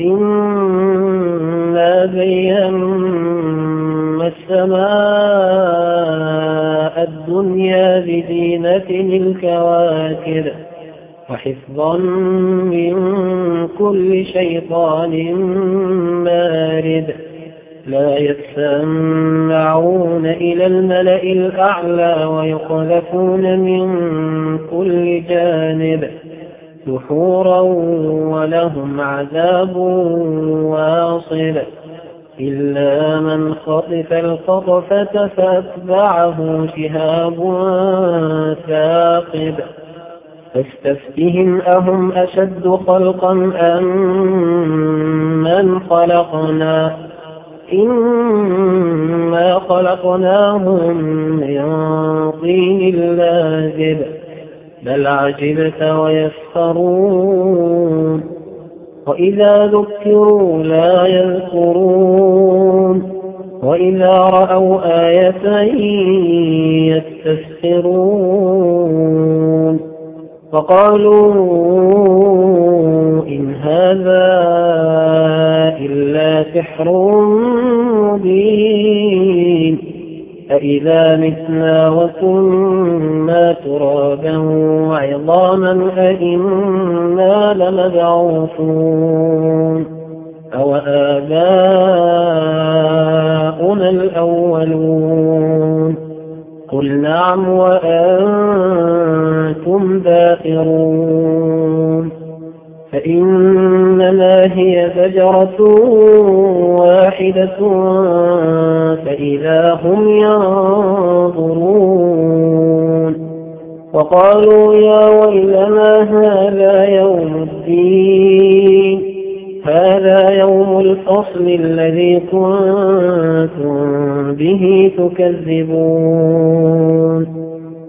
إنا زينا السماء الدنيا بزينة الكواكب وحفظا من كل شيطان مارد لا يسمعون إلى الملأ الأعلى ويقذفون من كل جانب دحورا ولهم عذاب واصب إلا من خطف الخطفة فأتبعه شهاب ثاقب فاستفتهم أهم أشد خلقا أم من خلقنا إنا خلقناهم من طين لازب بل عجبت ويسخرون وإذا ذكروا لا يذكرون وإذا رأوا آية يستسخرون فقالوا إن هذا إلا سحر مبين أإذا متنا وكنا ترابا وعظاما أئنا لمبعوثون أو آباؤنا الأولون قل نعم وأنتم داخرون فإنما هي زجرة واحدة فإذا هم ينظرون. وقالوا يا ويلنا هذا يوم الدين هذا يوم الفصل الذي كنتم به تكذبون.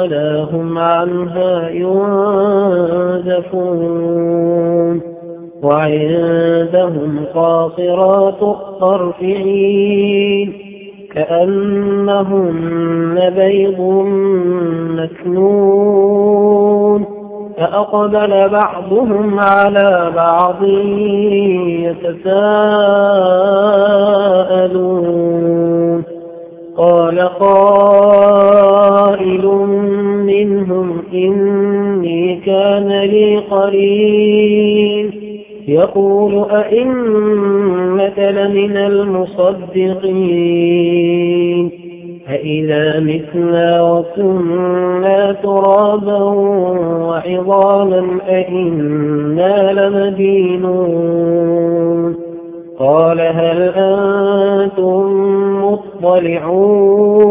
ولا هم عنها ينزفون. وعندهم قاصرات الطرفعين كأنهن بيض مكنون. فأقبل بعضهم على بعض يتساءلون. قال قائل منهم إني كان لي قريب. يقول أئنك لمن المصدقين. أإذا متنا وكنا ترابا وعظاما أئنا لمدينون. قال هل أنتم مطلعون؟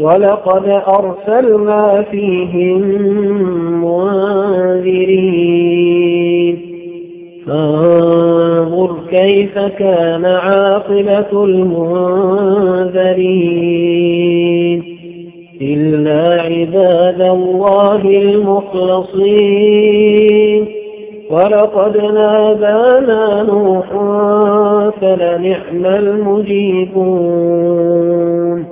ولقد أرسلنا فيهم منذرين. فانظر كيف كان عاقبة المنذرين. إلا عباد الله المخلصين. ولقد نادانا نوح فلنعم المجيبون.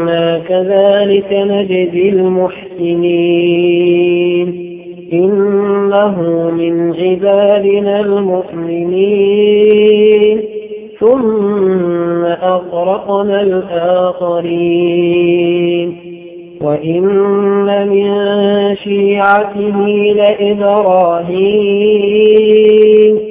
كذلك نجزي المحسنين. إن إنه من عبادنا المؤمنين. ثم أغرقنا الآخرين. وإن من شيعته لإبراهيم.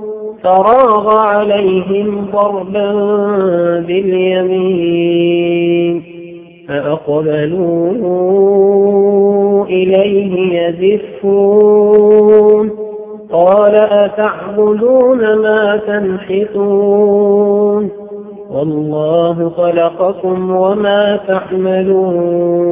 فراغ عليهم ضربا باليمين فأقبلوا إليه يزفون قال أتعبدون ما تنحتون والله خلقكم وما تعملون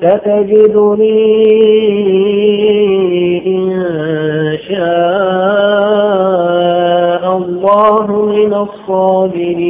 ستجدني إن شاء الله من الصابرين.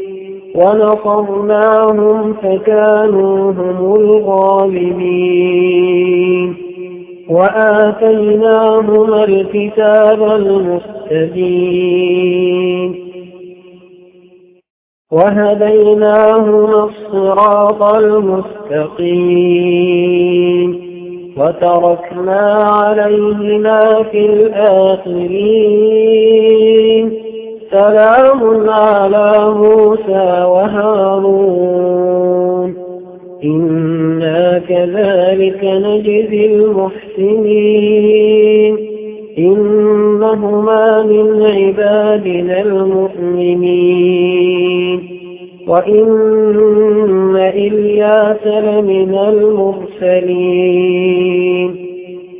ونصرناهم فكانوا هم الغالبين. وآتيناهما الكتاب المستبين. وهديناهما الصراط المستقيم. وتركنا عليهما في الآخرين. سلام على موسى وهارون. إنا كذلك نجزي المحسنين. إنهما من عبادنا المؤمنين. وإن إلياس لمن المرسلين.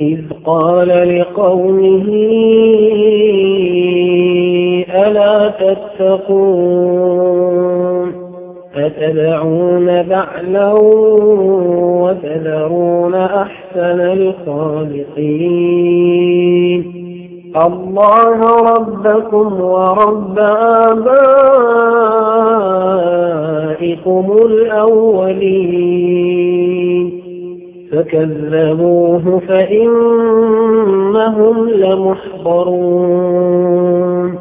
إذ قال لقومه تتقون. أتدعون بعلا وتذرون أحسن الخالقين. الله ربكم ورب آبائكم الأولين. فكذبوه فإنهم لمحضرون.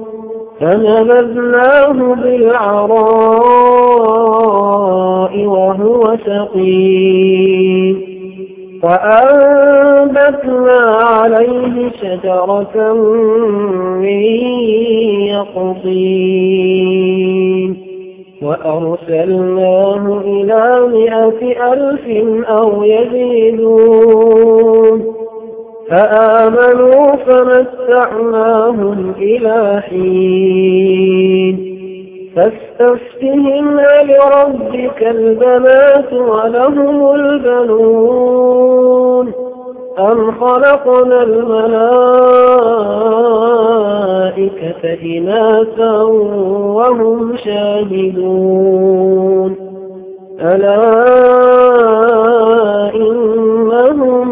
فنبذناه بالعراء وهو سقيم. وأنبتنا عليه شجرة من يقطين. وأرسلناه إلى مئة ألف أو يزيدون. فآمنوا فمتعناهم إلى حين. فاستفتهم لربك البنات ولهم البنون. أم خلقنا الملائكة إناثا وهم شاهدون. ألا إنهم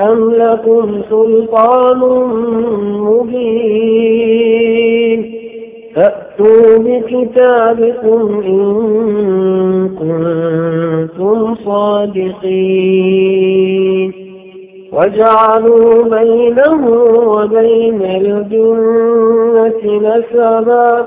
أم لكم سلطان مبين فأتوا بكتابكم إن كنتم صادقين وجعلوا بينه وبين الجنة نسبا